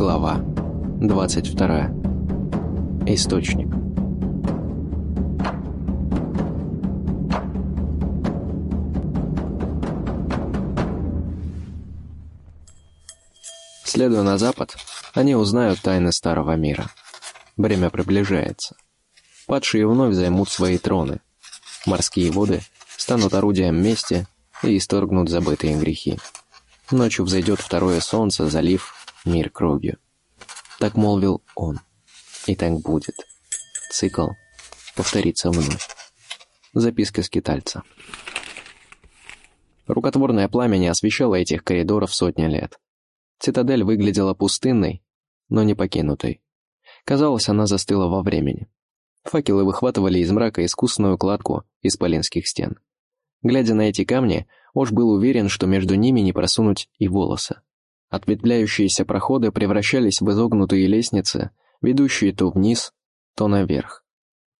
Глава 22. Источник. Следуя на запад, они узнают тайны Старого Мира. Время приближается. Падшие вновь займут свои троны. Морские воды станут орудием мести и исторгнут забытые грехи. Ночью взойдет второе солнце, залив мир кровью. Так молвил он. И так будет. Цикл повторится вновь. Записка скитальца. Рукотворное пламя не освещало этих коридоров сотни лет. Цитадель выглядела пустынной, но не покинутой. Казалось, она застыла во времени. Факелы выхватывали из мрака искусную кладку исполинских стен. Глядя на эти камни, Ош был уверен, что между ними не просунуть и волоса. Ответвляющиеся проходы превращались в изогнутые лестницы, ведущие то вниз, то наверх.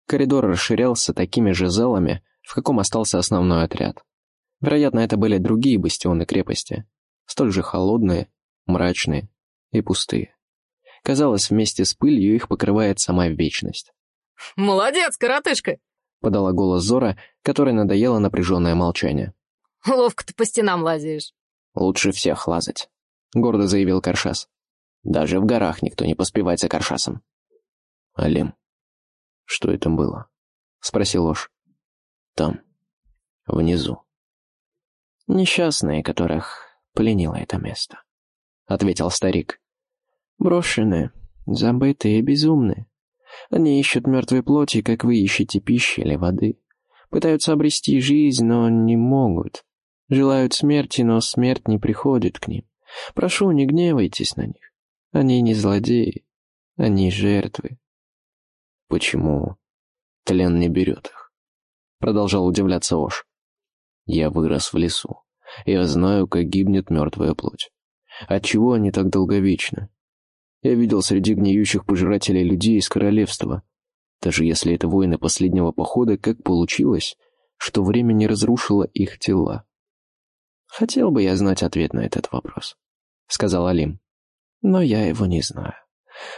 Коридор расширялся такими же залами, в каком остался основной отряд. Вероятно, это были другие бастионы крепости, столь же холодные мрачные и пустые. Казалось, вместе с пылью их покрывает сама вечность. «Молодец, коротышка!» — подала голос Зора, которой надоело напряженное молчание. «Ловко ты по стенам лазишь». «Лучше всех лазать», — гордо заявил Каршас. «Даже в горах никто не поспевает за Каршасом». «Алим, что это было?» — спросил Ложь. «Там, внизу. Несчастные, которых пленило это место». — ответил старик. «Брошенные, забытые и безумные. Они ищут мертвой плоти, как вы ищете пищи или воды. Пытаются обрести жизнь, но не могут. Желают смерти, но смерть не приходит к ним. Прошу, не гневайтесь на них. Они не злодеи, они жертвы». «Почему тлен не берет их?» — продолжал удивляться Ош. «Я вырос в лесу. Я знаю, как гибнет мертвая плоть. Отчего они так долговечны? Я видел среди гниющих пожирателей людей из королевства. Даже если это воины последнего похода, как получилось, что время не разрушило их тела? «Хотел бы я знать ответ на этот вопрос», — сказал Алим. «Но я его не знаю.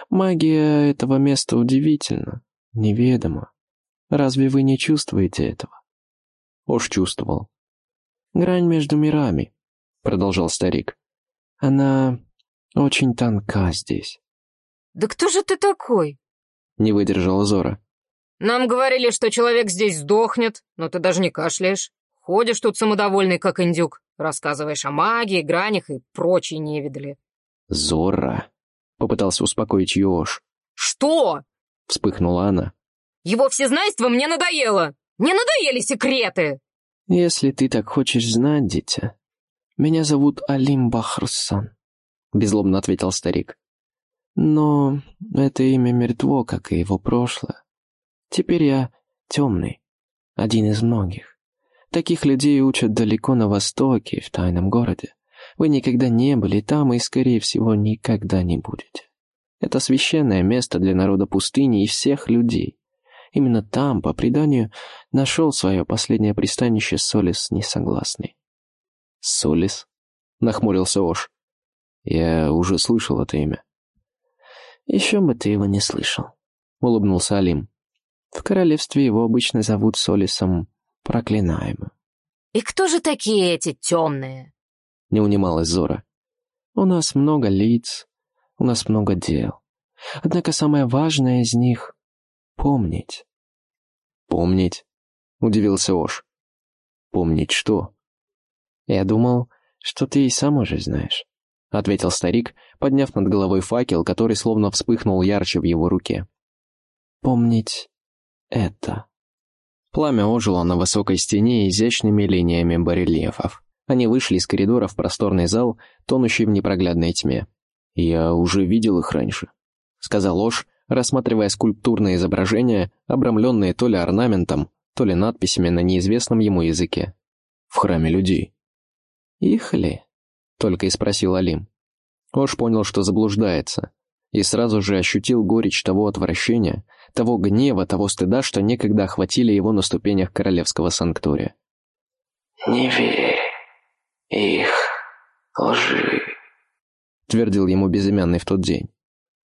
Магия этого места удивительна, неведома. Разве вы не чувствуете этого?» Ош чувствовал. «Грань между мирами», — продолжал старик. Она очень тонка здесь. «Да кто же ты такой?» — не выдержала Зора. «Нам говорили, что человек здесь сдохнет, но ты даже не кашляешь. Ходишь тут самодовольный, как индюк, рассказываешь о магии, гранях и прочей невидали». «Зора!» — попытался успокоить Йош. «Что?» — вспыхнула она. «Его всезнайство мне надоело! Мне надоели секреты!» «Если ты так хочешь знать, дитя, «Меня зовут Алим Бахрсан», — безлобно ответил старик. «Но это имя мертво, как и его прошлое. Теперь я темный, один из многих. Таких людей учат далеко на востоке, в тайном городе. Вы никогда не были там и, скорее всего, никогда не будете. Это священное место для народа пустыни и всех людей. Именно там, по преданию, нашел свое последнее пристанище Солис Несогласный. «Солис?» — нахмурился Ош. «Я уже слышал это имя». «Еще бы ты его не слышал», — улыбнулся Алим. «В королевстве его обычно зовут Солисом Проклинаемым». «И кто же такие эти темные?» — не унималась Зора. «У нас много лиц, у нас много дел. Однако самое важное из них — помнить». «Помнить?» — удивился Ош. «Помнить что?» «Я думал, что ты и сам уже знаешь», — ответил старик, подняв над головой факел, который словно вспыхнул ярче в его руке. «Помнить это». Пламя ожило на высокой стене изящными линиями барельефов. Они вышли из коридора в просторный зал, тонущий в непроглядной тьме. «Я уже видел их раньше», — сказал Ложь, рассматривая скульптурные изображения, обрамленные то ли орнаментом, то ли надписями на неизвестном ему языке. «В храме людей». «Их ли?» — только и спросил Алим. Ош понял, что заблуждается, и сразу же ощутил горечь того отвращения, того гнева, того стыда, что некогда охватили его на ступенях королевского санктурия. «Не верь их лжи», твердил ему безымянный в тот день.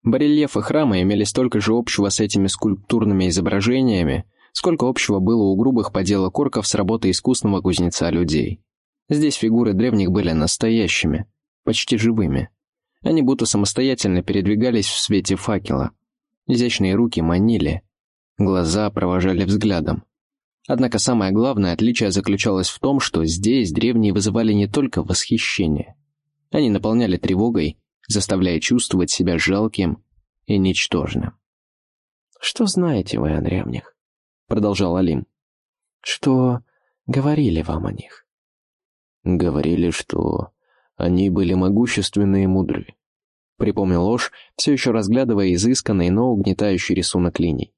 Барельефы храма имели столько же общего с этими скульптурными изображениями, сколько общего было у грубых поделок орков с работой искусного кузнеца людей. Здесь фигуры древних были настоящими, почти живыми. Они будто самостоятельно передвигались в свете факела. Изящные руки манили, глаза провожали взглядом. Однако самое главное отличие заключалось в том, что здесь древние вызывали не только восхищение. Они наполняли тревогой, заставляя чувствовать себя жалким и ничтожным. «Что знаете вы о древних?» — продолжал Алим. «Что говорили вам о них?» «Говорили, что они были могущественны и мудры», — припомнил ложь, все еще разглядывая изысканный, но угнетающий рисунок линий.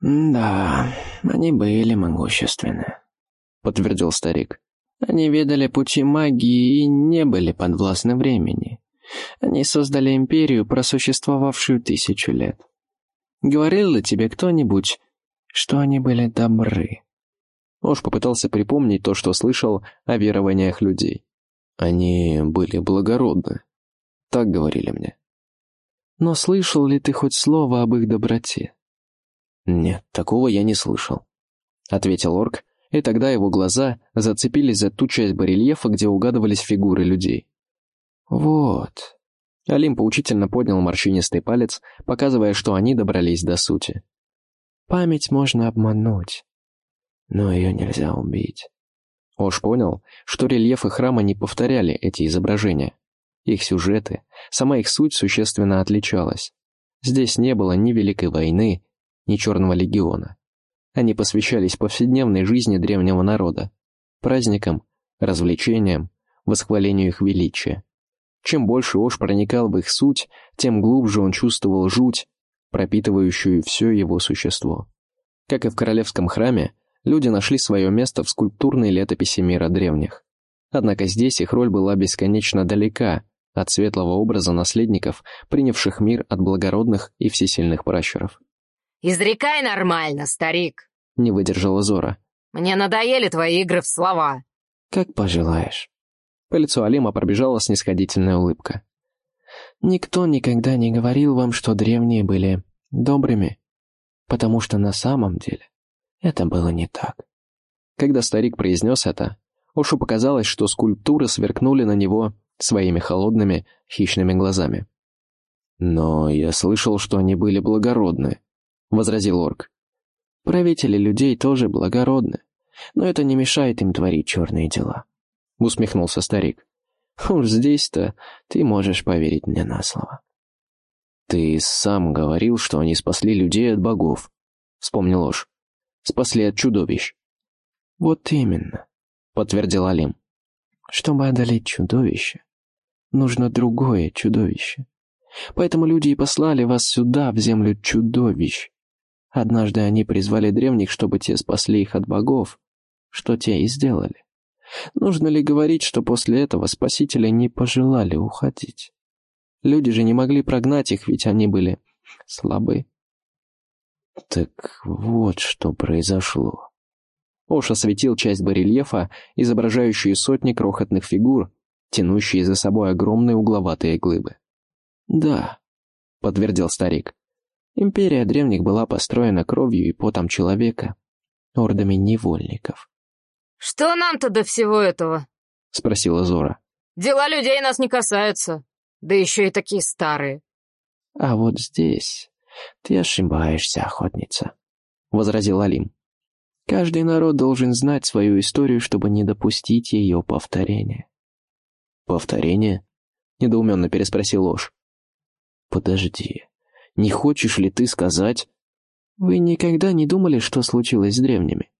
«Да, они были могущественны», — подтвердил старик. «Они ведали пути магии и не были подвластны времени. Они создали империю, просуществовавшую тысячу лет. Говорил ли тебе кто-нибудь, что они были добры?» Ош попытался припомнить то, что слышал о верованиях людей. «Они были благородны», — так говорили мне. «Но слышал ли ты хоть слово об их доброте?» «Нет, такого я не слышал», — ответил орк, и тогда его глаза зацепились за ту часть барельефа, где угадывались фигуры людей. «Вот». Алим поучительно поднял морщинистый палец, показывая, что они добрались до сути. «Память можно обмануть, но ее нельзя убить». Ош понял, что рельефы храма не повторяли эти изображения. Их сюжеты, сама их суть существенно отличалась. Здесь не было ни Великой войны, ни Черного легиона. Они посвящались повседневной жизни древнего народа, праздникам, развлечениям, восхвалению их величия. Чем больше Ош проникал в их суть, тем глубже он чувствовал жуть, пропитывающую все его существо. Как и в королевском храме, люди нашли свое место в скульптурной летописи мира древних. Однако здесь их роль была бесконечно далека от светлого образа наследников, принявших мир от благородных и всесильных пращуров. «Изрекай нормально, старик!» — не выдержала Зора. «Мне надоели твои игры в слова!» «Как пожелаешь». По лицу Алима пробежала снисходительная улыбка. «Никто никогда не говорил вам, что древние были добрыми, потому что на самом деле это было не так». Когда старик произнес это, Ошу показалось, что скульптуры сверкнули на него своими холодными, хищными глазами. «Но я слышал, что они были благородны», — возразил орк. «Правители людей тоже благородны, но это не мешает им творить черные дела», — усмехнулся старик. «Уж здесь-то ты можешь поверить мне на слово». «Ты сам говорил, что они спасли людей от богов», — вспомнил ложь. «Спасли от чудовищ». «Вот именно», — подтвердил Алим. «Чтобы одолеть чудовище, нужно другое чудовище. Поэтому люди и послали вас сюда, в землю чудовищ, Однажды они призвали древних, чтобы те спасли их от богов, что те и сделали. Нужно ли говорить, что после этого спасители не пожелали уходить? Люди же не могли прогнать их, ведь они были слабы. Так вот что произошло. Ош осветил часть барельефа, изображающую сотни крохотных фигур, тянущие за собой огромные угловатые глыбы. «Да», — подтвердил старик. Империя древних была построена кровью и потом человека, ордами невольников. «Что нам-то до всего этого?» — спросила Зора. «Дела людей нас не касаются, да еще и такие старые». «А вот здесь ты ошибаешься, охотница», — возразил Алим. «Каждый народ должен знать свою историю, чтобы не допустить ее повторения». «Повторение?» — недоуменно переспросил Ложь. «Подожди. Не хочешь ли ты сказать...» «Вы никогда не думали, что случилось с древними?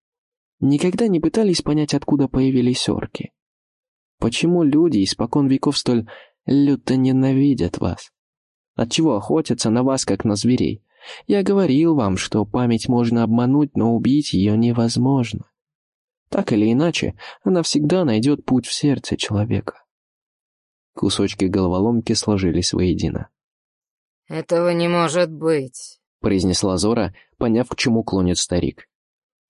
Никогда не пытались понять, откуда появились орки? Почему люди испокон веков столь люто ненавидят вас? Отчего охотятся на вас, как на зверей? Я говорил вам, что память можно обмануть, но убить ее невозможно. Так или иначе, она всегда найдет путь в сердце человека». Кусочки головоломки сложились воедино. «Этого не может быть», — произнесла Зора, поняв, к чему клонит старик.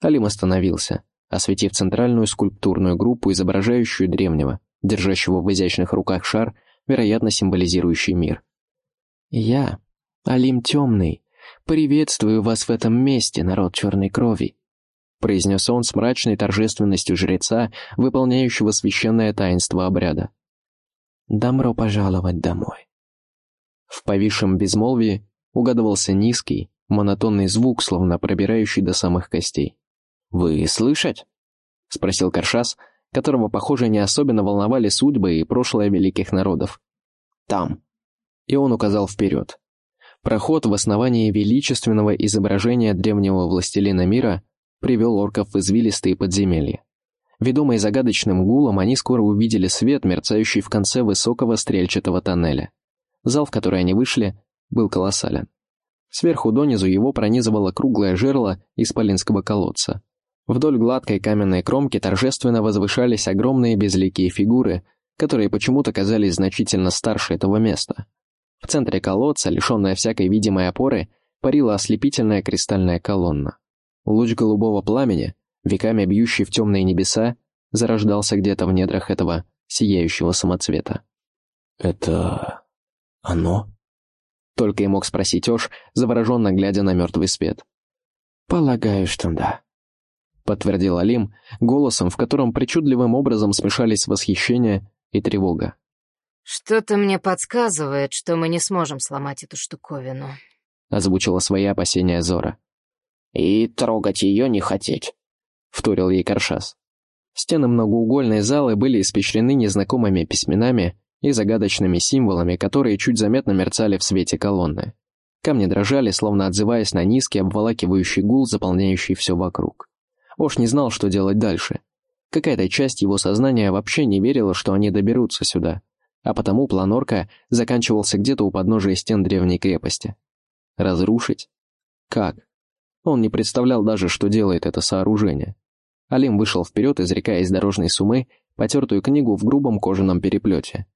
Алим остановился, осветив центральную скульптурную группу, изображающую древнего, держащего в изящных руках шар, вероятно, символизирующий мир. «Я, Алим Темный, приветствую вас в этом месте, народ черной крови», произнес он с мрачной торжественностью жреца, выполняющего священное таинство обряда. «Добро пожаловать домой». В повисшем безмолвии угадывался низкий, монотонный звук, словно пробирающий до самых костей. «Вы слышать?» — спросил Каршас, которого, похоже, не особенно волновали судьбы и прошлое великих народов. «Там». И он указал вперед. Проход в основании величественного изображения древнего властелина мира привел орков в извилистые подземелья. Ведомые загадочным гулом, они скоро увидели свет, мерцающий в конце высокого стрельчатого тоннеля. Зал, в который они вышли, был колоссален. Сверху донизу его пронизывало круглое жерло исполинского колодца. Вдоль гладкой каменной кромки торжественно возвышались огромные безликие фигуры, которые почему-то казались значительно старше этого места. В центре колодца, лишенная всякой видимой опоры, парила ослепительная кристальная колонна. Луч голубого пламени, веками бьющий в темные небеса, зарождался где-то в недрах этого сияющего самоцвета. «Это... оно?» Только и мог спросить Ош, завороженно глядя на мертвый свет. «Полагаю, что да», — подтвердил Алим, голосом, в котором причудливым образом смешались восхищение и тревога. «Что-то мне подсказывает, что мы не сможем сломать эту штуковину», — озвучила свои опасения Зора. «И трогать ее не хотеть», — вторил ей Каршас. Стены многоугольной залы были испещрены незнакомыми письменами и загадочными символами, которые чуть заметно мерцали в свете колонны. Камни дрожали, словно отзываясь на низкий обволакивающий гул, заполняющий все вокруг. Ош не знал, что делать дальше. Какая-то часть его сознания вообще не верила, что они доберутся сюда, а потому план Орка заканчивался где-то у подножия стен древней крепости. Разрушить? Как? Он не представлял даже, что делает это сооружение. Алим вышел вперед, изрекая из дорожной суммы потертую книгу в грубом кожаном переплете.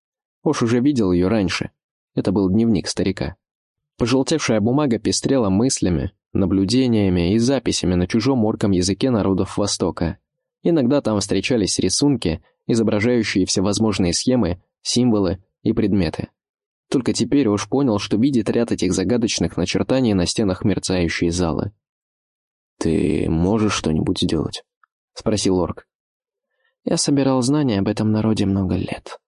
Ош уже видел ее раньше. Это был дневник старика. Пожелтевшая бумага пестрела мыслями, наблюдениями и записями на чужом орком языке народов Востока. Иногда там встречались рисунки, изображающие всевозможные схемы, символы и предметы. Только теперь Ош понял, что видит ряд этих загадочных начертаний на стенах мерцающей залы. «Ты можешь что-нибудь сделать?» — спросил орк. «Я собирал знания об этом народе много лет»,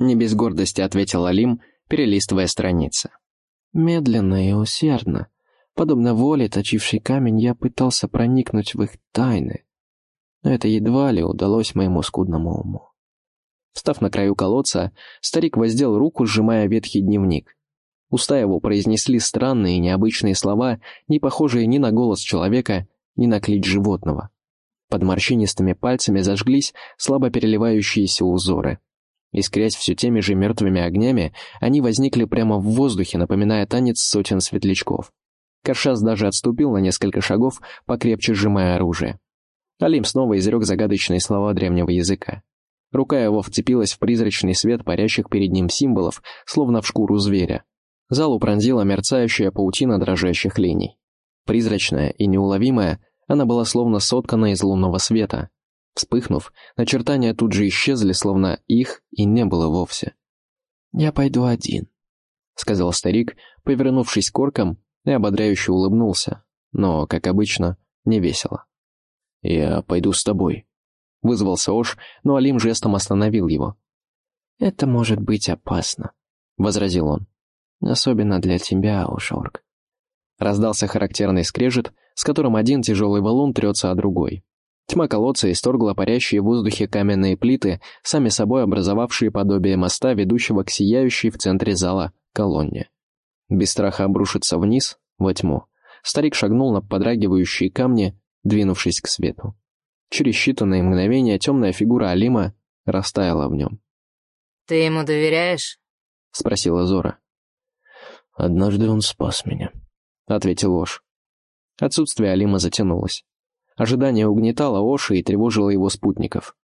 не без гордости ответил Алим, перелистывая страницы. Медленно и усердно, подобно воле, точившей камень, я пытался проникнуть в их тайны. Но это едва ли удалось моему скудному уму. Встав на краю колодца, старик воздел руку, сжимая ветхий дневник. Уста его произнесли странные необычные слова, не похожие ни на голос человека, ни на клич животного. Под морщинистыми пальцами зажглись слабо переливающиеся узоры — Искрясь все теми же мертвыми огнями, они возникли прямо в воздухе, напоминая танец сотен светлячков. Каршас даже отступил на несколько шагов, покрепче сжимая оружие. Алим снова изрек загадочные слова древнего языка. Рука его вцепилась в призрачный свет парящих перед ним символов, словно в шкуру зверя. Залу пронзила мерцающая паутина дрожащих линий. Призрачная и неуловимая, она была словно соткана из лунного света, Вспыхнув, начертания тут же исчезли, словно их и не было вовсе. «Я пойду один», — сказал старик, повернувшись к оркам и ободряюще улыбнулся, но, как обычно, не весело. «Я пойду с тобой», — вызвался Ош, но Алим жестом остановил его. «Это может быть опасно», — возразил он. «Особенно для тебя, Ошорг». Раздался характерный скрежет, с которым один тяжелый валун трется о другой. Тьма колодца исторгла парящие в воздухе каменные плиты, сами собой образовавшие подобие моста, ведущего к сияющей в центре зала колонне. Без страха обрушиться вниз, во тьму, старик шагнул на подрагивающие камни, двинувшись к свету. Через считанные мгновения темная фигура Алима растаяла в нем. «Ты ему доверяешь?» — спросила Зора. «Однажды он спас меня», — ответил Ложь. Отсутствие Алима затянулось. Ожидание угнетало Оши и тревожило его спутников.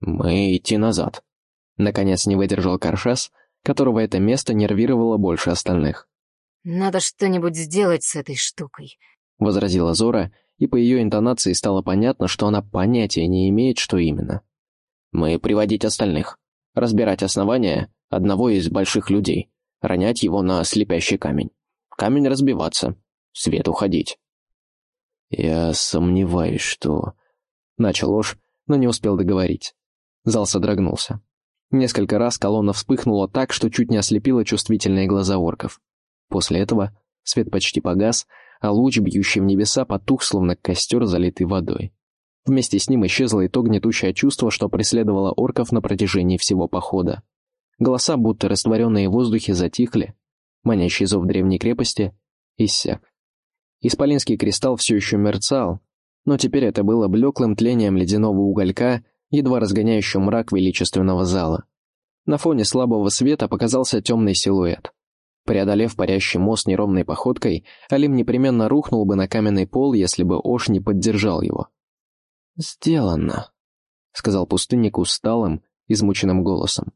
«Мы идти назад», — наконец не выдержал Каршас, которого это место нервировало больше остальных. «Надо что-нибудь сделать с этой штукой», — возразила Зора, и по ее интонации стало понятно, что она понятия не имеет, что именно. «Мы приводить остальных», — разбирать основания одного из больших людей, ронять его на слепящий камень. Камень разбиваться, свет уходить. «Я сомневаюсь, что...» Начал ложь, но не успел договорить. Зал содрогнулся. Несколько раз колонна вспыхнула так, что чуть не ослепила чувствительные глаза орков. После этого свет почти погас, а луч, бьющий в небеса, потух, словно костер, залитый водой. Вместе с ним исчезло и то гнетущее чувство, что преследовало орков на протяжении всего похода. Голоса, будто растворенные в воздухе, затихли. Манящий зов древней крепости иссяк. Исполинский кристалл все еще мерцал, но теперь это было блеклым тлением ледяного уголька, едва разгоняющим мрак величественного зала. На фоне слабого света показался темный силуэт. Преодолев парящий мост неровной походкой, Алим непременно рухнул бы на каменный пол, если бы Ош не поддержал его. «Сделано», — сказал пустынник усталым, измученным голосом.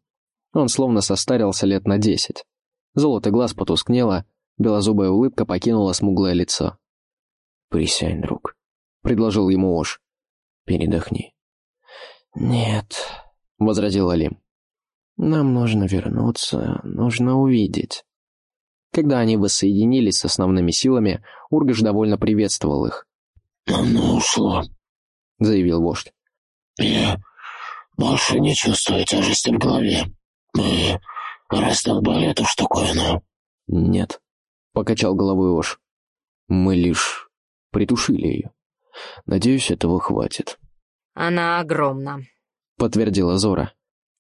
Он словно состарился лет на десять. Золото глаз потускнело, белозубая улыбка покинула смуглое лицо. «Присядь, друг», — предложил ему Ош. «Передохни». «Нет», — возразил Алим. «Нам нужно вернуться, нужно увидеть». Когда они воссоединились с основными силами, Ургаш довольно приветствовал их. «Оно ушло», — заявил вождь. «Я больше не чувствую тяжести в голове. Мы раздолбали эту штуковину». «Нет», — покачал головой Ош. «Мы лишь притушили ее. Надеюсь, этого хватит». «Она огромна», — подтвердила Зора.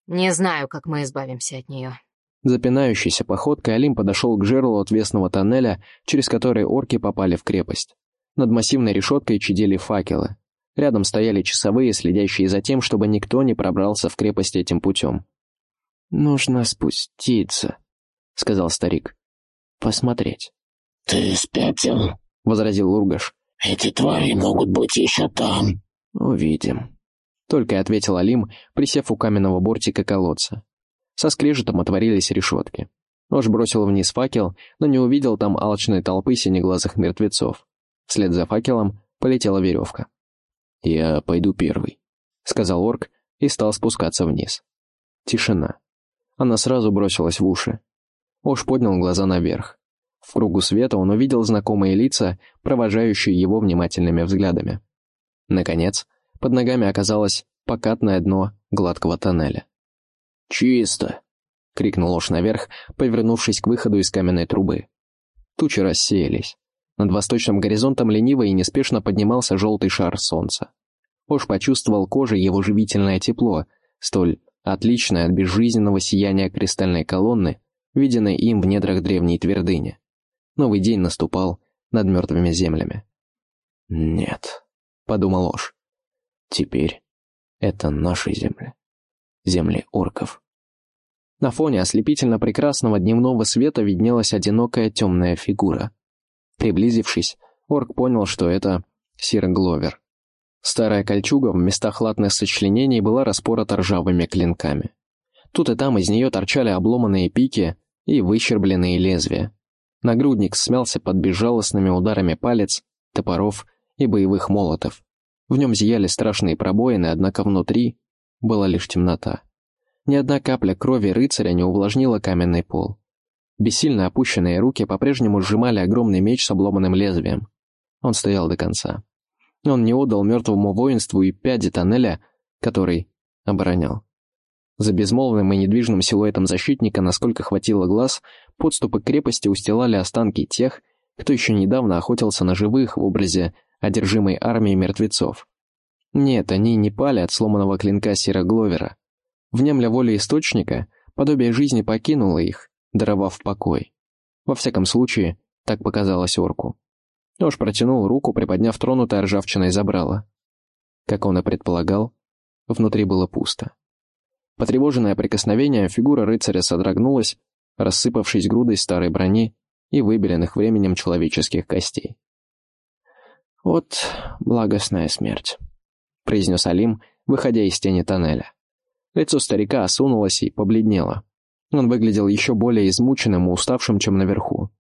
«Не знаю, как мы избавимся от нее». Запинающейся походкой Алим подошел к жерлу отвесного тоннеля, через который орки попали в крепость. Над массивной решеткой чадили факелы. Рядом стояли часовые, следящие за тем, чтобы никто не пробрался в крепость этим путем. «Нужно спуститься», — сказал старик. «Посмотреть». «Ты спятил?» — возразил Ургаш. «Эти твари могут быть еще там». «Увидим», — только ответил Алим, присев у каменного бортика колодца. Со скрежетом отворились решетки. Нож бросил вниз факел, но не увидел там алчной толпы синеглазых мертвецов. Вслед за факелом полетела веревка. «Я пойду первый», — сказал орк и стал спускаться вниз. Тишина. Она сразу бросилась в уши. Ош поднял глаза наверх. В кругу света он увидел знакомые лица, провожающие его внимательными взглядами. Наконец, под ногами оказалось покатное дно гладкого тоннеля. «Чисто!» — крикнул Ош наверх, повернувшись к выходу из каменной трубы. Тучи рассеялись. Над восточным горизонтом лениво и неспешно поднимался желтый шар солнца. Ош почувствовал кожей его живительное тепло, столь отличное от безжизненного сияния кристальной колонны, виденной им в недрах древней твердыни. Новый день наступал над мертвыми землями. «Нет», — подумал Ош, — «теперь это наши земли, земли орков». На фоне ослепительно прекрасного дневного света виднелась одинокая темная фигура. Приблизившись, орк понял, что это Сир Гловер. Старая кольчуга в местах латных сочленений была распорота ржавыми клинками. Тут и там из нее торчали обломанные пики и выщербленные лезвия. Нагрудник смялся под безжалостными ударами палец, топоров и боевых молотов. В нем зияли страшные пробоины, однако внутри была лишь темнота. Ни одна капля крови рыцаря не увлажнила каменный пол. Бессильно опущенные руки по-прежнему сжимали огромный меч с обломанным лезвием. Он стоял до конца. Он не отдал мертвому воинству и пяди тоннеля, который оборонял. За безмолвным и недвижным силуэтом защитника, насколько хватило глаз, подступы к крепости устилали останки тех, кто еще недавно охотился на живых в образе одержимой армии мертвецов. Нет, они не пали от сломанного клинка Сира Гловера. Внемля воли источника, подобие жизни покинуло их, даровав покой. Во всяком случае, так показалось орку. Нож протянул руку, приподняв тронутое ржавчиной забрало. Как он и предполагал, внутри было пусто. Потревоженное прикосновение, фигура рыцаря содрогнулась, рассыпавшись грудой старой брони и выбеленных временем человеческих костей. «Вот благостная смерть», — произнес Алим, выходя из тени тоннеля. Лицо старика осунулось и побледнело. Он выглядел еще более измученным и уставшим, чем наверху.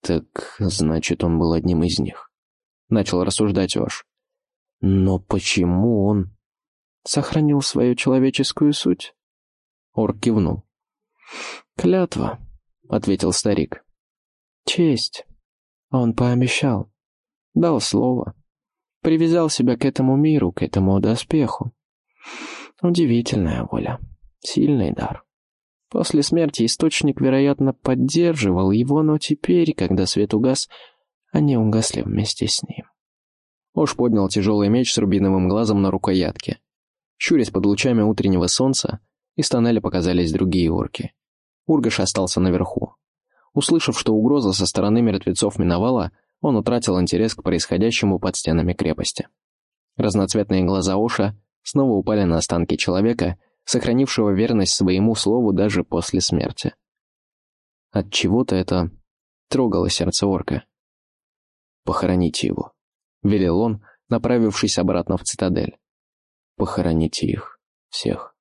«Так, значит, он был одним из них», — начал рассуждать Ош. «Но почему он...» «Сохранил свою человеческую суть?» Орк кивнул. «Клятва», — ответил старик. «Честь. Он пообещал. Дал слово. Привязал себя к этому миру, к этому доспеху. Удивительная воля. Сильный дар. После смерти Источник, вероятно, поддерживал его, но теперь, когда свет угас, они угасли вместе с ним. Ош поднял тяжелый меч с рубиновым глазом на рукоятке. Щурясь под лучами утреннего солнца, из тоннеля показались другие орки. Ургаш остался наверху. Услышав, что угроза со стороны мертвецов миновала, он утратил интерес к происходящему под стенами крепости. Разноцветные глаза Оша снова упали на останки человека, сохранившего верность своему слову даже после смерти. От чего-то это трогало сердце орка. «Похороните его», — велел он, направившись обратно в цитадель. «Похороните их всех».